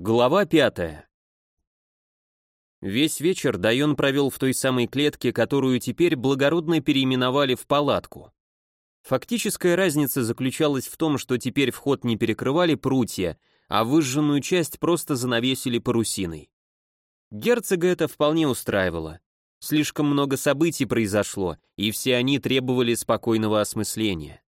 Глава пятая. Весь вечер Дайон провел в той самой клетке, которую теперь благородно переименовали в палатку. Фактическая разница заключалась в том, что теперь вход не перекрывали прутья, а выжженную часть просто занавесили парусиной. Герцога это вполне устраивало. Слишком много событий произошло, и все они требовали спокойного осмысления.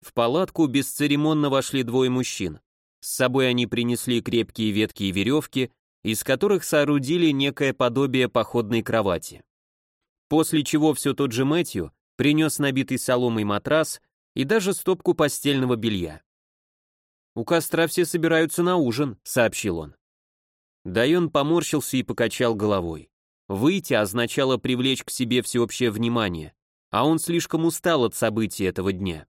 В палатку бесцеремонно вошли двое мужчин. С собой они принесли крепкие ветки и веревки, из которых соорудили некое подобие походной кровати. После чего все тот же Мэтью принес набитый соломой матрас и даже стопку постельного белья. «У костра все собираются на ужин», — сообщил он. Дайон поморщился и покачал головой. Выйти означало привлечь к себе всеобщее внимание, а он слишком устал от событий этого дня.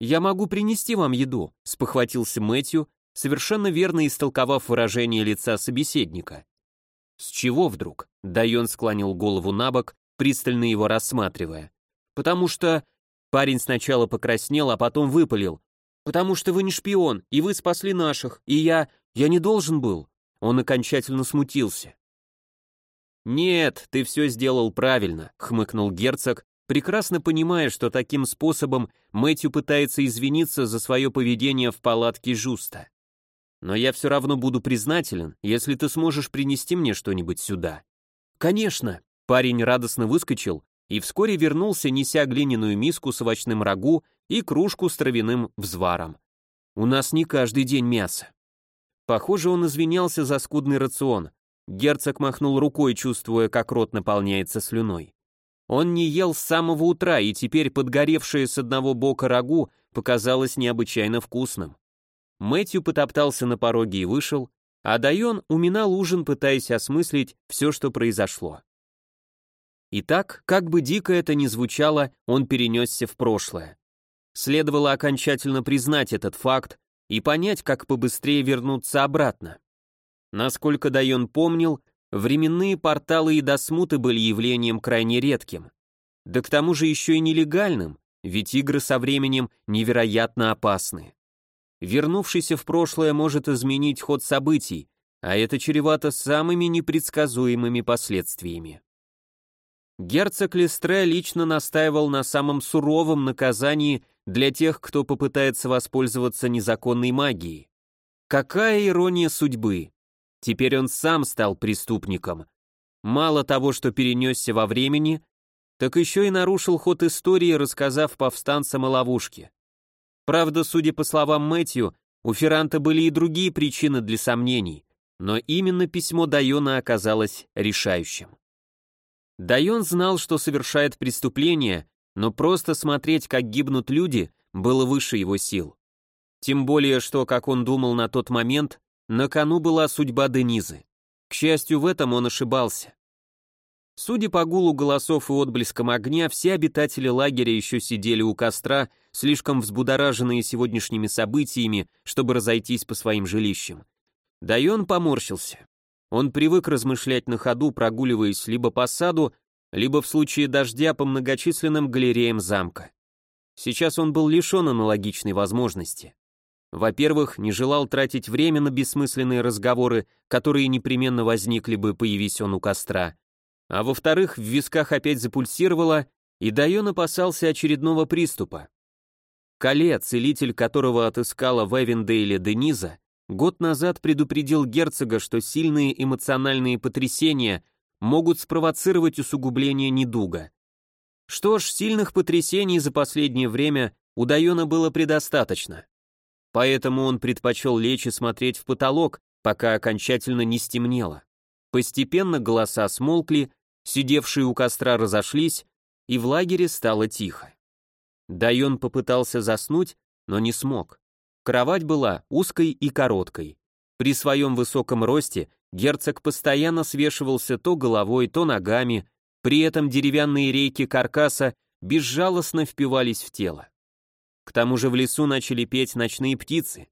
«Я могу принести вам еду», — спохватился Мэтью, совершенно верно истолковав выражение лица собеседника. «С чего вдруг?» — Дайон склонил голову на бок, пристально его рассматривая. «Потому что...» Парень сначала покраснел, а потом выпалил. «Потому что вы не шпион, и вы спасли наших, и я... я не должен был». Он окончательно смутился. «Нет, ты все сделал правильно», — хмыкнул герцог, прекрасно понимая, что таким способом Мэтью пытается извиниться за свое поведение в палатке Жуста. «Но я все равно буду признателен, если ты сможешь принести мне что-нибудь сюда». «Конечно!» Парень радостно выскочил и вскоре вернулся, неся глиняную миску с овощным рагу и кружку с травяным взваром. «У нас не каждый день мясо». Похоже, он извинялся за скудный рацион. Герцог махнул рукой, чувствуя, как рот наполняется слюной. Он не ел с самого утра, и теперь подгоревшее с одного бока рагу показалось необычайно вкусным. Мэтью потоптался на пороге и вышел, а Дайон уминал ужин, пытаясь осмыслить все, что произошло. Итак, как бы дико это ни звучало, он перенесся в прошлое. Следовало окончательно признать этот факт и понять, как побыстрее вернуться обратно. Насколько Дайон помнил, Временные порталы и досмуты были явлением крайне редким. Да к тому же еще и нелегальным, ведь игры со временем невероятно опасны. Вернувшийся в прошлое может изменить ход событий, а это чревато самыми непредсказуемыми последствиями. Герцог Лестре лично настаивал на самом суровом наказании для тех, кто попытается воспользоваться незаконной магией. Какая ирония судьбы! Теперь он сам стал преступником. Мало того, что перенесся во времени, так еще и нарушил ход истории, рассказав повстанцам о ловушке. Правда, судя по словам Мэтью, у Ферранта были и другие причины для сомнений, но именно письмо Дайона оказалось решающим. Дайон знал, что совершает преступление, но просто смотреть, как гибнут люди, было выше его сил. Тем более, что, как он думал на тот момент, на кону была судьба Денизы. К счастью, в этом он ошибался. Судя по гулу голосов и отблескам огня, все обитатели лагеря еще сидели у костра, слишком взбудораженные сегодняшними событиями, чтобы разойтись по своим жилищам. Да и он поморщился. Он привык размышлять на ходу, прогуливаясь либо по саду, либо в случае дождя по многочисленным галереям замка. Сейчас он был лишен аналогичной возможности. Во-первых, не желал тратить время на бессмысленные разговоры, которые непременно возникли бы, появись он у костра. А во-вторых, в висках опять запульсировало, и Дайон опасался очередного приступа. Кале, целитель которого отыскала в Эвендейле Дениза, год назад предупредил герцога, что сильные эмоциональные потрясения могут спровоцировать усугубление недуга. Что ж, сильных потрясений за последнее время у Дайона было предостаточно поэтому он предпочел лечь и смотреть в потолок, пока окончательно не стемнело. Постепенно голоса смолкли, сидевшие у костра разошлись, и в лагере стало тихо. Дайон попытался заснуть, но не смог. Кровать была узкой и короткой. При своем высоком росте герцог постоянно свешивался то головой, то ногами, при этом деревянные рейки каркаса безжалостно впивались в тело. К тому же в лесу начали петь ночные птицы.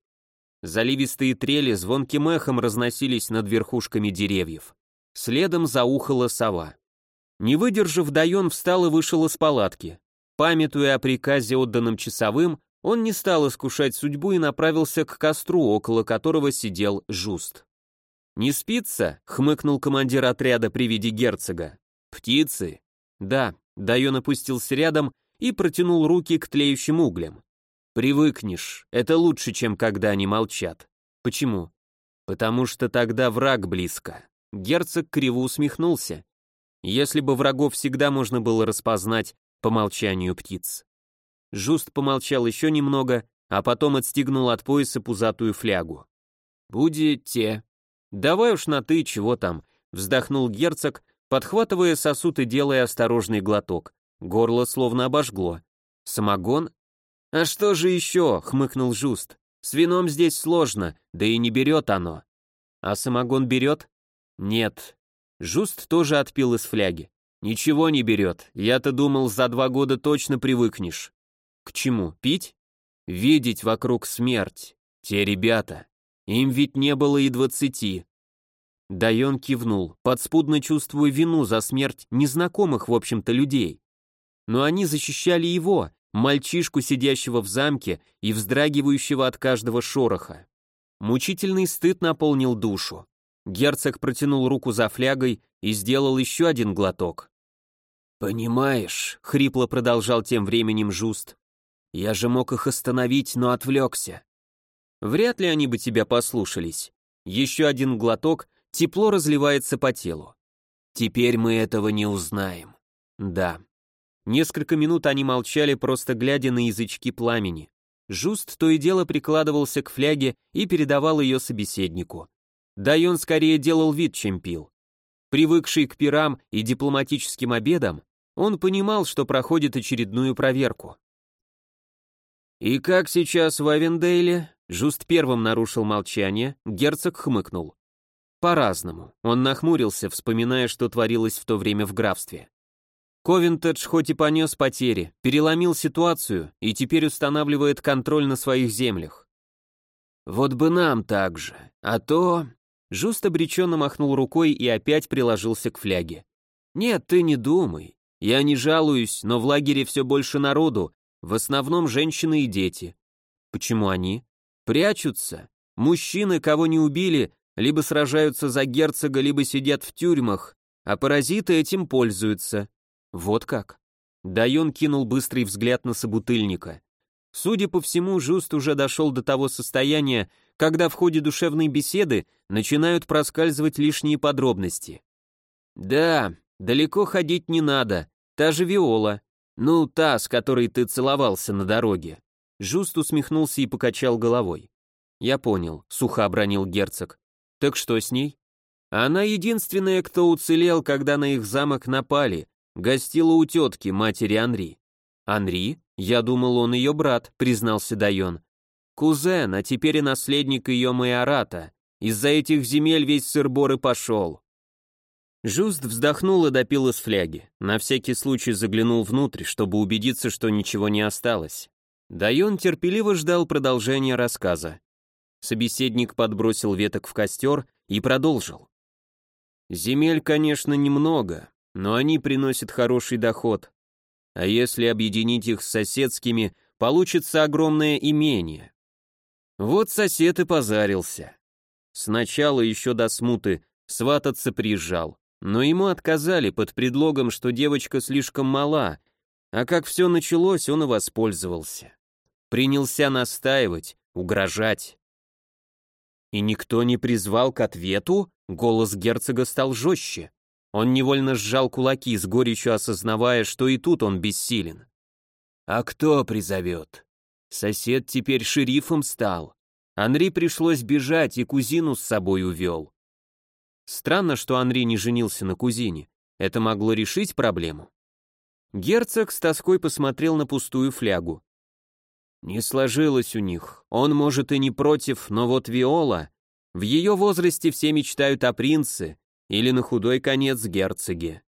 Заливистые трели звонким эхом разносились над верхушками деревьев. Следом заухала сова. Не выдержав, Дайон встал и вышел из палатки. Памятуя о приказе, отданном часовым, Он не стал искушать судьбу и направился к костру, около которого сидел Жуст. «Не спится?» — хмыкнул командир отряда при виде герцога. «Птицы?» «Да», — Дайон опустился рядом и протянул руки к тлеющим углям. «Привыкнешь, это лучше, чем когда они молчат». «Почему?» «Потому что тогда враг близко». Герцог криво усмехнулся. Если бы врагов всегда можно было распознать по молчанию птиц. Жуст помолчал еще немного, а потом отстегнул от пояса пузатую флягу. «Будете». «Давай уж на «ты», чего там», — вздохнул герцог, подхватывая сосуд и делая осторожный глоток. Горло словно обожгло. «Самогон?» «А что же еще?» — хмыкнул Жуст. «С вином здесь сложно, да и не берет оно». «А самогон берет?» «Нет». Жуст тоже отпил из фляги. «Ничего не берет. Я-то думал, за два года точно привыкнешь». «К чему? Пить?» «Видеть вокруг смерть. Те ребята. Им ведь не было и двадцати». Дайон кивнул, подспудно чувствуя вину за смерть незнакомых, в общем-то, людей. Но они защищали его, мальчишку, сидящего в замке и вздрагивающего от каждого шороха. Мучительный стыд наполнил душу. Герцог протянул руку за флягой и сделал еще один глоток. «Понимаешь», — хрипло продолжал тем временем Жуст, — «я же мог их остановить, но отвлекся». Вряд ли они бы тебя послушались. Еще один глоток, тепло разливается по телу. Теперь мы этого не узнаем. Да. Несколько минут они молчали, просто глядя на язычки пламени. Жуст то и дело прикладывался к фляге и передавал ее собеседнику. Да и он скорее делал вид, чем пил. Привыкший к пирам и дипломатическим обедам, он понимал, что проходит очередную проверку. «И как сейчас в Авендейле?» Жуст первым нарушил молчание, герцог хмыкнул. По-разному. Он нахмурился, вспоминая, что творилось в то время в графстве. Ковентедж хоть и понес потери, переломил ситуацию и теперь устанавливает контроль на своих землях. Вот бы нам так же, а то... Жуст обреченно махнул рукой и опять приложился к фляге. «Нет, ты не думай. Я не жалуюсь, но в лагере все больше народу, в основном женщины и дети. Почему они? Прячутся. Мужчины, кого не убили, либо сражаются за герцога, либо сидят в тюрьмах, а паразиты этим пользуются. Вот как. Дайон кинул быстрый взгляд на собутыльника. Судя по всему, Жуст уже дошел до того состояния, когда в ходе душевной беседы начинают проскальзывать лишние подробности. «Да, далеко ходить не надо. Та же Виола. Ну, та, с которой ты целовался на дороге». Жуст усмехнулся и покачал головой. «Я понял», — сухо обронил герцог. «Так что с ней?» «Она единственная, кто уцелел, когда на их замок напали, Гостила у тетки, матери Анри. Анри? Я думал, он ее брат, признался Дайон. Кузен, а теперь и наследник ее майората. Из-за этих земель весь сыр-бор и пошел. Жуст вздохнул и допил из фляги. На всякий случай заглянул внутрь, чтобы убедиться, что ничего не осталось. Дайон терпеливо ждал продолжения рассказа. Собеседник подбросил веток в костер и продолжил. «Земель, конечно, немного, но они приносят хороший доход. А если объединить их с соседскими, получится огромное имение. Вот сосед и позарился. Сначала еще до смуты свататься приезжал, но ему отказали под предлогом, что девочка слишком мала, а как все началось, он и воспользовался. Принялся настаивать, угрожать. И никто не призвал к ответу, голос герцога стал жестче. Он невольно сжал кулаки, с горечью осознавая, что и тут он бессилен. «А кто призовет?» Сосед теперь шерифом стал. Анри пришлось бежать и кузину с собой увел. Странно, что Анри не женился на кузине. Это могло решить проблему. Герцог с тоской посмотрел на пустую флягу. Не сложилось у них. Он, может, и не против, но вот Виола... В ее возрасте все мечтают о принце, или на худой конец герцоги.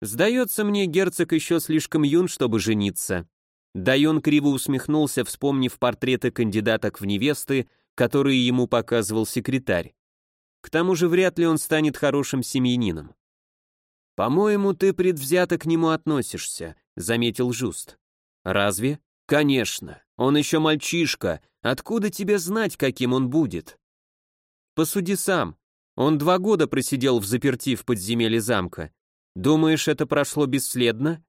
Сдается мне, герцог еще слишком юн, чтобы жениться. Дайон криво усмехнулся, вспомнив портреты кандидаток в невесты, которые ему показывал секретарь. К тому же вряд ли он станет хорошим семьянином. «По-моему, ты предвзято к нему относишься», — заметил Жуст. «Разве?» «Конечно. Он еще мальчишка, откуда тебе знать, каким он будет? Посуди сам. Он два года просидел в заперти в подземелье замка. Думаешь, это прошло бесследно?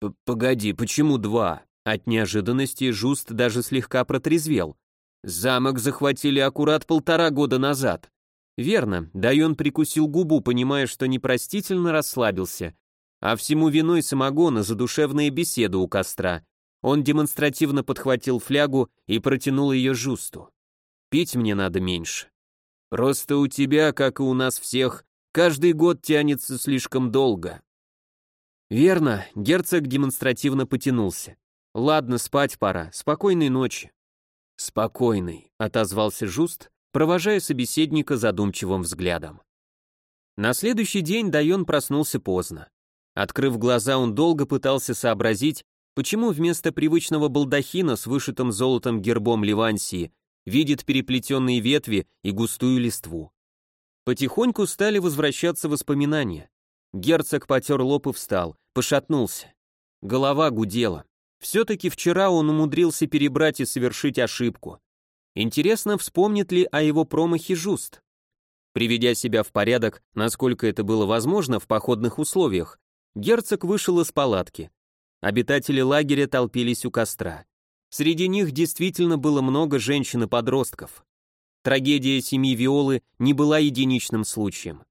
П Погоди, почему два? От неожиданности Жуст даже слегка протрезвел. Замок захватили аккурат полтора года назад. Верно, Дайон прикусил губу, понимая, что непростительно расслабился. А всему виной самогона задушевная беседа у костра. Он демонстративно подхватил флягу и протянул ее Жусту. «Пить мне надо меньше. Просто у тебя, как и у нас всех, каждый год тянется слишком долго». «Верно», — герцог демонстративно потянулся. «Ладно, спать пора. Спокойной ночи». «Спокойной», — отозвался Жуст, провожая собеседника задумчивым взглядом. На следующий день Дайон проснулся поздно. Открыв глаза, он долго пытался сообразить, почему вместо привычного балдахина с вышитым золотом гербом Ливансии видит переплетенные ветви и густую листву. Потихоньку стали возвращаться воспоминания. Герцог потер лоб и встал, пошатнулся. Голова гудела. Все-таки вчера он умудрился перебрать и совершить ошибку. Интересно, вспомнит ли о его промахе Жуст? Приведя себя в порядок, насколько это было возможно в походных условиях, герцог вышел из палатки. Обитатели лагеря толпились у костра. Среди них действительно было много женщин и подростков. Трагедия семьи Виолы не была единичным случаем.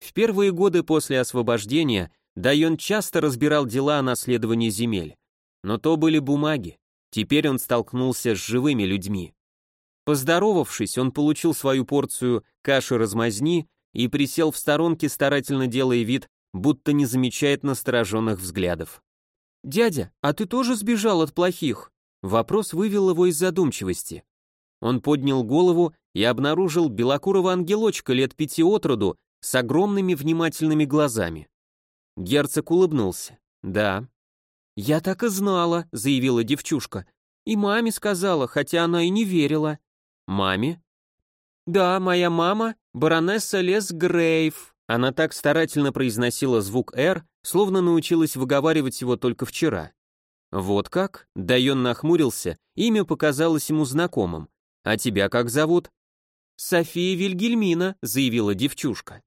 В первые годы после освобождения Дайон часто разбирал дела о наследовании земель. Но то были бумаги. Теперь он столкнулся с живыми людьми. Поздоровавшись, он получил свою порцию каши-размазни и присел в сторонке, старательно делая вид, будто не замечает настороженных взглядов. «Дядя, а ты тоже сбежал от плохих?» Вопрос вывел его из задумчивости. Он поднял голову и обнаружил белокурого ангелочка лет пяти от роду с огромными внимательными глазами. Герцог улыбнулся. «Да, «Я так и знала», — заявила девчушка. «И маме сказала, хотя она и не верила». «Маме?» «Да, моя мама — баронесса Лес Грейв». Она так старательно произносила звук «Р», словно научилась выговаривать его только вчера. «Вот как?» — Дайон нахмурился, имя показалось ему знакомым. «А тебя как зовут?» «София Вильгельмина», — заявила девчушка.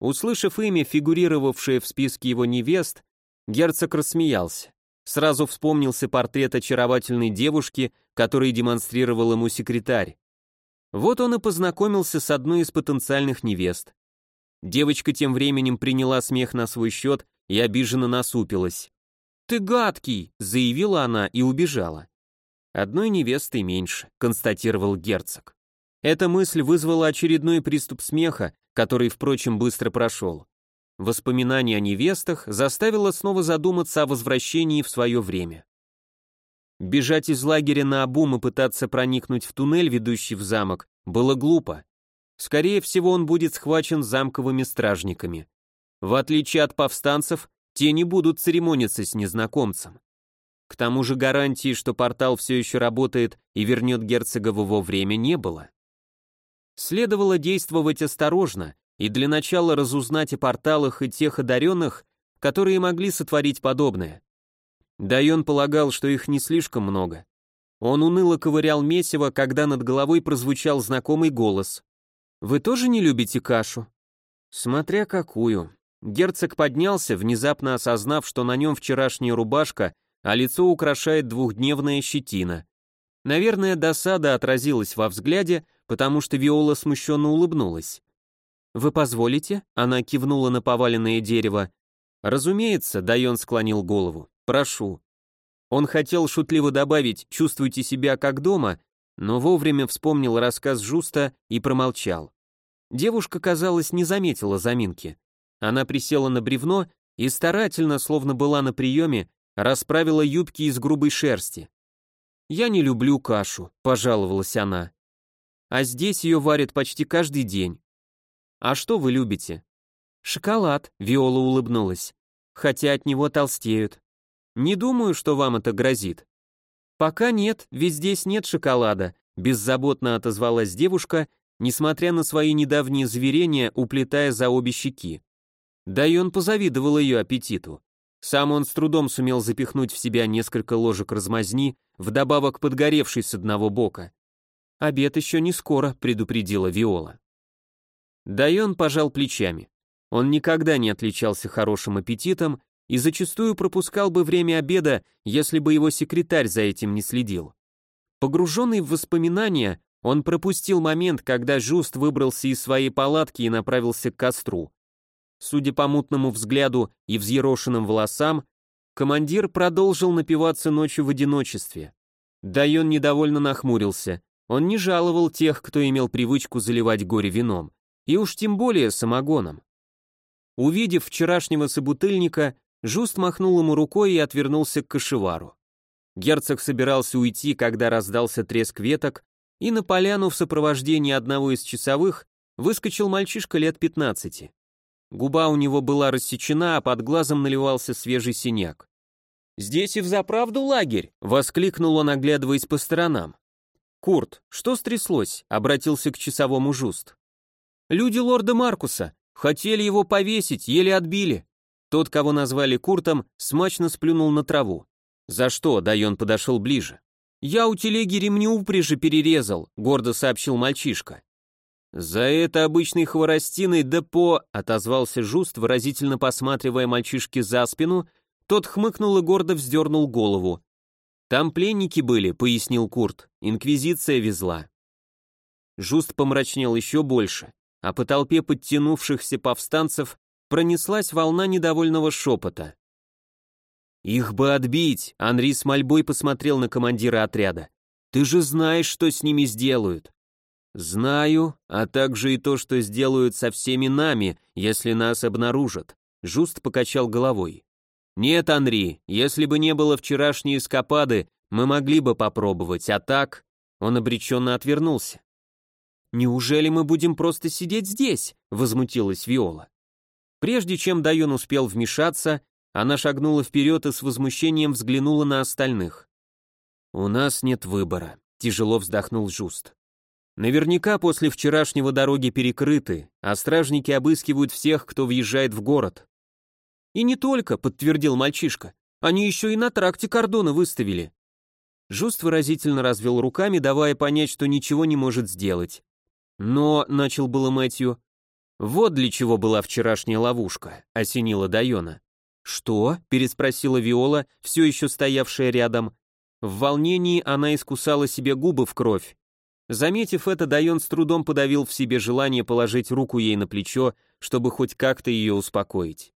Услышав имя, фигурировавшее в списке его невест, герцог рассмеялся. Сразу вспомнился портрет очаровательной девушки, который демонстрировал ему секретарь. Вот он и познакомился с одной из потенциальных невест. Девочка тем временем приняла смех на свой счет и обиженно насупилась. «Ты гадкий!» — заявила она и убежала. «Одной невесты меньше», — констатировал герцог. Эта мысль вызвала очередной приступ смеха, который, впрочем, быстро прошел. Воспоминание о невестах заставило снова задуматься о возвращении в свое время. Бежать из лагеря на обум и пытаться проникнуть в туннель, ведущий в замок, было глупо. Скорее всего, он будет схвачен замковыми стражниками. В отличие от повстанцев, те не будут церемониться с незнакомцем. К тому же гарантии, что портал все еще работает и вернет герцога в его время, не было. Следовало действовать осторожно и для начала разузнать о порталах и тех одаренных, которые могли сотворить подобное. Дайон полагал, что их не слишком много. Он уныло ковырял месиво, когда над головой прозвучал знакомый голос. «Вы тоже не любите кашу?» «Смотря какую». Герцог поднялся, внезапно осознав, что на нем вчерашняя рубашка, а лицо украшает двухдневная щетина. Наверное, досада отразилась во взгляде, потому что Виола смущенно улыбнулась. «Вы позволите?» — она кивнула на поваленное дерево. «Разумеется», — Дайон склонил голову. «Прошу». Он хотел шутливо добавить «чувствуйте себя как дома», но вовремя вспомнил рассказ Жуста и промолчал. Девушка, казалось, не заметила заминки. Она присела на бревно и старательно, словно была на приеме, расправила юбки из грубой шерсти. «Я не люблю кашу», — пожаловалась она. «А здесь ее варят почти каждый день. «А что вы любите?» «Шоколад», — Виола улыбнулась. «Хотя от него толстеют. Не думаю, что вам это грозит». «Пока нет, ведь здесь нет шоколада», — беззаботно отозвалась девушка, несмотря на свои недавние заверения, уплетая за обе щеки. Да и он позавидовал ее аппетиту. Сам он с трудом сумел запихнуть в себя несколько ложек размазни, вдобавок подгоревшей с одного бока. «Обед еще не скоро», — предупредила Виола. Дайон пожал плечами. Он никогда не отличался хорошим аппетитом и зачастую пропускал бы время обеда, если бы его секретарь за этим не следил. Погруженный в воспоминания, он пропустил момент, когда Жуст выбрался из своей палатки и направился к костру. Судя по мутному взгляду и взъерошенным волосам, командир продолжил напиваться ночью в одиночестве. Дайон недовольно нахмурился. Он не жаловал тех, кто имел привычку заливать горе вином, и уж тем более самогоном. Увидев вчерашнего собутыльника, Жуст махнул ему рукой и отвернулся к кошевару. Герцог собирался уйти, когда раздался треск веток, и на поляну в сопровождении одного из часовых выскочил мальчишка лет 15. Губа у него была рассечена, а под глазом наливался свежий синяк. «Здесь и взаправду лагерь!» — воскликнул он, оглядываясь по сторонам. «Курт, что стряслось?» — обратился к часовому Жуст. «Люди лорда Маркуса. Хотели его повесить, еле отбили. Тот, кого назвали Куртом, смачно сплюнул на траву. «За что?» — Дайон подошел ближе. «Я у телеги ремни упряжи перерезал», — гордо сообщил мальчишка. «За это обычный хворостиной да по...» — отозвался Жуст, выразительно посматривая мальчишке за спину, тот хмыкнул и гордо вздернул голову. «Там пленники были», — пояснил Курт, — «инквизиция везла». Жуст помрачнел еще больше, а по толпе подтянувшихся повстанцев пронеслась волна недовольного шепота. «Их бы отбить!» — Анри с мольбой посмотрел на командира отряда. «Ты же знаешь, что с ними сделают!» «Знаю, а также и то, что сделают со всеми нами, если нас обнаружат», — Жуст покачал головой. «Нет, Анри, если бы не было вчерашней эскапады, мы могли бы попробовать, а так...» Он обреченно отвернулся. «Неужели мы будем просто сидеть здесь?» — возмутилась Виола. Прежде чем Дайон успел вмешаться, она шагнула вперед и с возмущением взглянула на остальных. «У нас нет выбора», — тяжело вздохнул Жуст. «Наверняка после вчерашнего дороги перекрыты, а стражники обыскивают всех, кто въезжает в город». «И не только», — подтвердил мальчишка. «Они еще и на тракте кордона выставили». Жуст выразительно развел руками, давая понять, что ничего не может сделать. «Но», — начал было Мэтью, «Вот для чего была вчерашняя ловушка», — осенила Дайона. «Что?» — переспросила Виола, все еще стоявшая рядом. В волнении она искусала себе губы в кровь. Заметив это, Дайон с трудом подавил в себе желание положить руку ей на плечо, чтобы хоть как-то ее успокоить.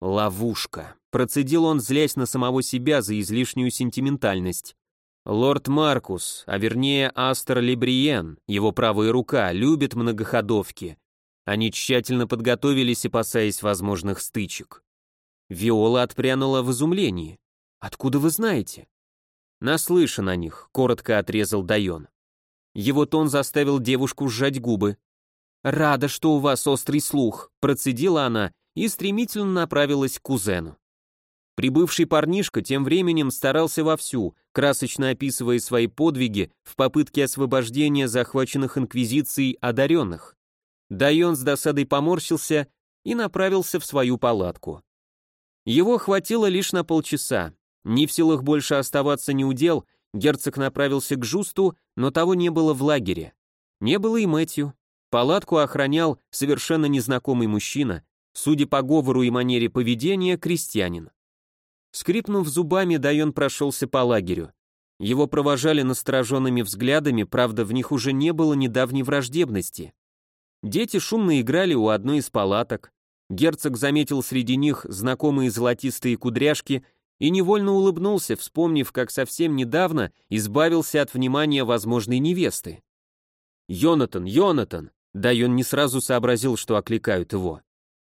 «Ловушка», — процедил он, злясь на самого себя за излишнюю сентиментальность. Лорд Маркус, а вернее Астер Лебриен, его правая рука, любит многоходовки. Они тщательно подготовились, опасаясь возможных стычек. Виола отпрянула в изумлении. «Откуда вы знаете?» «Наслышан о них», — коротко отрезал Дайон. Его тон заставил девушку сжать губы. «Рада, что у вас острый слух», — процедила она и стремительно направилась к кузену. Прибывший парнишка тем временем старался вовсю, красочно описывая свои подвиги в попытке освобождения захваченных инквизицией одаренных. Дайон с досадой поморщился и направился в свою палатку. Его хватило лишь на полчаса. Не в силах больше оставаться неудел, герцог направился к Жусту, но того не было в лагере. Не было и Мэтью. Палатку охранял совершенно незнакомый мужчина, судя по говору и манере поведения, крестьянин. Скрипнув зубами, Дайон прошелся по лагерю. Его провожали настороженными взглядами, правда, в них уже не было недавней враждебности. Дети шумно играли у одной из палаток. Герцог заметил среди них знакомые золотистые кудряшки и невольно улыбнулся, вспомнив, как совсем недавно избавился от внимания возможной невесты. «Йонатан, Йонатан!» Да и он не сразу сообразил, что окликают его.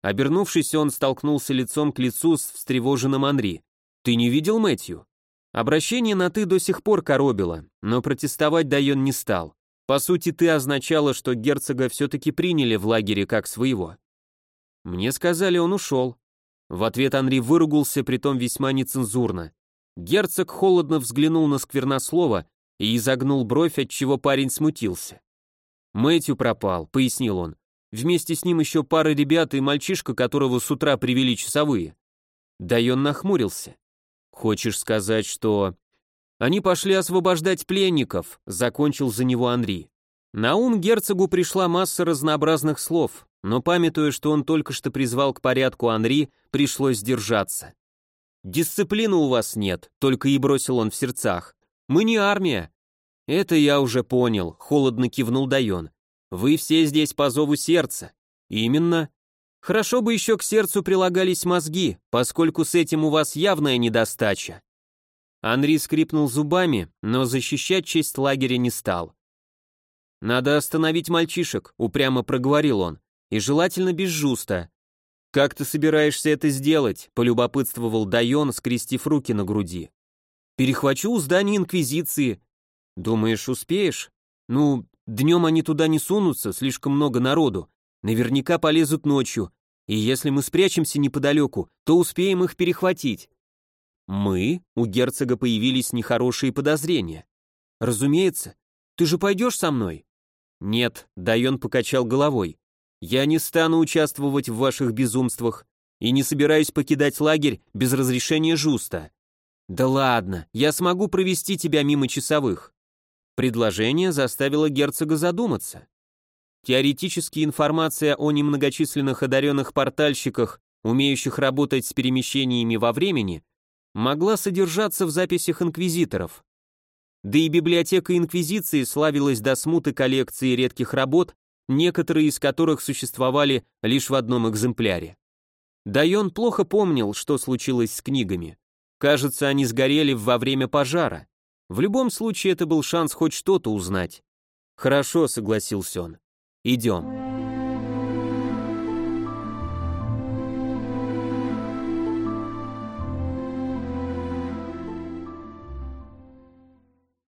Обернувшись, он столкнулся лицом к лицу с встревоженным Анри. «Ты не видел Мэтью?» Обращение на «ты» до сих пор коробило, но протестовать Дайон не стал. По сути, ты означала, что герцога все-таки приняли в лагере как своего. Мне сказали, он ушел. В ответ Анри выругался, притом весьма нецензурно. Герцог холодно взглянул на сквернослова и изогнул бровь, отчего парень смутился. «Мэтью пропал», — пояснил он. «Вместе с ним еще пара ребят и мальчишка, которого с утра привели часовые. Дайон нахмурился. «Хочешь сказать, что...» «Они пошли освобождать пленников», — закончил за него Анри. На ум герцогу пришла масса разнообразных слов, но памятуя, что он только что призвал к порядку Анри, пришлось сдержаться. «Дисциплины у вас нет», — только и бросил он в сердцах. «Мы не армия». «Это я уже понял», — холодно кивнул Дайон. «Вы все здесь по зову сердца». «Именно. Хорошо бы еще к сердцу прилагались мозги, поскольку с этим у вас явная недостача». Анри скрипнул зубами, но защищать честь лагеря не стал. «Надо остановить мальчишек», — упрямо проговорил он, — «и желательно без жуста». «Как ты собираешься это сделать?» — полюбопытствовал Дайон, скрестив руки на груди. «Перехвачу у здания Инквизиции». «Думаешь, успеешь?» «Ну, днем они туда не сунутся, слишком много народу. Наверняка полезут ночью, и если мы спрячемся неподалеку, то успеем их перехватить». «Мы?» — у герцога появились нехорошие подозрения. «Разумеется. Ты же пойдешь со мной?» «Нет», — Дайон покачал головой. «Я не стану участвовать в ваших безумствах и не собираюсь покидать лагерь без разрешения Жуста». «Да ладно, я смогу провести тебя мимо часовых». Предложение заставило герцога задуматься. Теоретически информация о немногочисленных одаренных портальщиках, умеющих работать с перемещениями во времени, могла содержаться в записях инквизиторов. Да и библиотека Инквизиции славилась до смуты коллекции редких работ, некоторые из которых существовали лишь в одном экземпляре. Дайон плохо помнил, что случилось с книгами. Кажется, они сгорели во время пожара. В любом случае, это был шанс хоть что-то узнать. «Хорошо», — согласился он. «Идем».